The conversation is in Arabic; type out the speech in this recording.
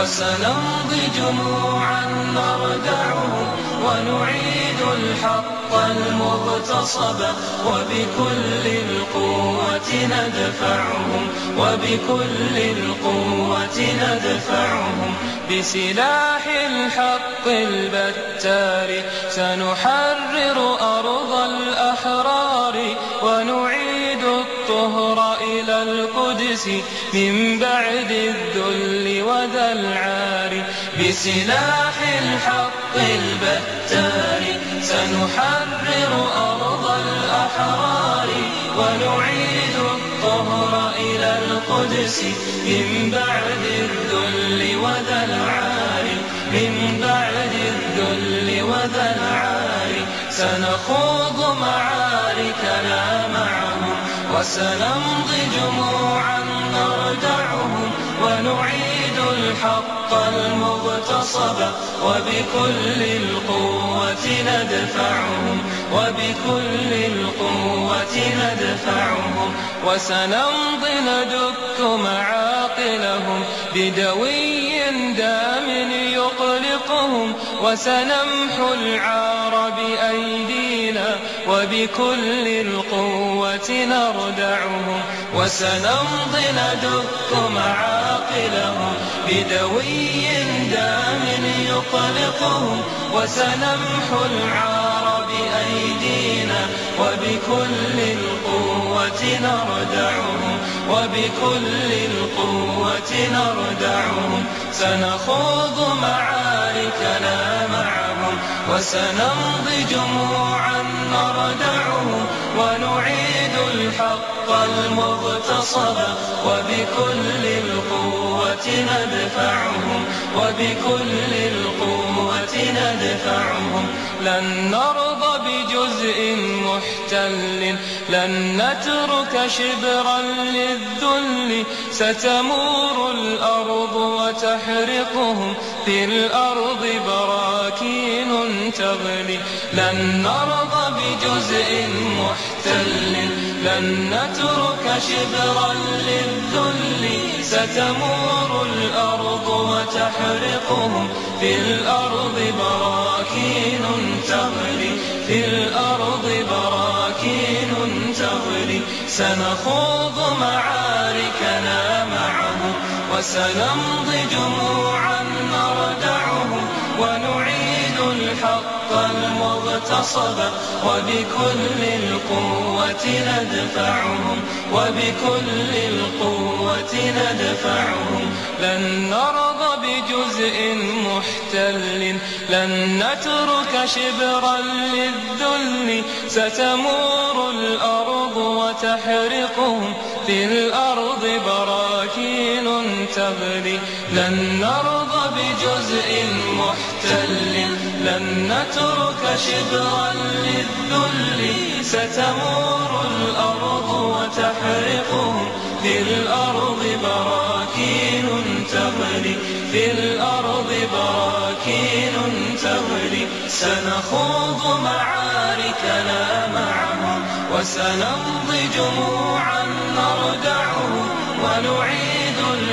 وسنمضي جموعا نردعهم ونعيد الحق المغتصب وبكل القوة ندفعهم وبكل القوة ندفعهم بسلاح الحق البتار سنحرر أرض الأحرار القدس من بعد الذل وذا العار بسلاح الحق البتار سنحرر أرض الأحرار. ونعيد الطهر إلى القدس من بعد الذل وذا العار من بعد الذل وذا العار سنخوض معاركنا معهم وسنمضي جموعا الحق المغتصب وبكل القوة ندفعهم وبكل القوة ندفعهم. وسنمضي ندك معاقلهم بدوي دام يقلقهم. وسنمحو العار بأيدينا وبكل القوة نردعهم وسنمضي ندك معاقلهم بدوي دام يقلقهم وسنمحو العار بأيدينا وبكل القوة نردعهم وبكل القوة نردعهم سنخوض معاركنا معهم وسنمضي جموعا نردعهم ونعيد الحق المغتصب وبكل القوة ندفعهم وبكل القوة ندفعهم لن نرضى بجزء محتل لن نترك شبرا للذل. ستمور وتحرقهم في الأرض براكين تغلي لن نرضى بجزء محتل لن نترك شبرا للذل. ستمور الأرض وتحرقهم في الأرض براكين تغلي في الأرض براكين تغلي سنخوض معاركنا معهم. وسنمضي جموعا نردعهم ونعيد الحق المغتصب وبكل القوة ندفعهم وبكل القوة ندفعهم لن نرضى بجزء محتل لن نترك شبرا للذل. ستمور الأرض وتحرقهم في الأرض براكين تغلي لن نرضى بجزء محتل. لن نترك شبرا للذل. ستمور الأرض وتحرقهم في الأرض براكين تغلي في الأرض براكين تغلي سنخوض معاركنا معهم. وسنمضي جموعا نردعهم ونعيد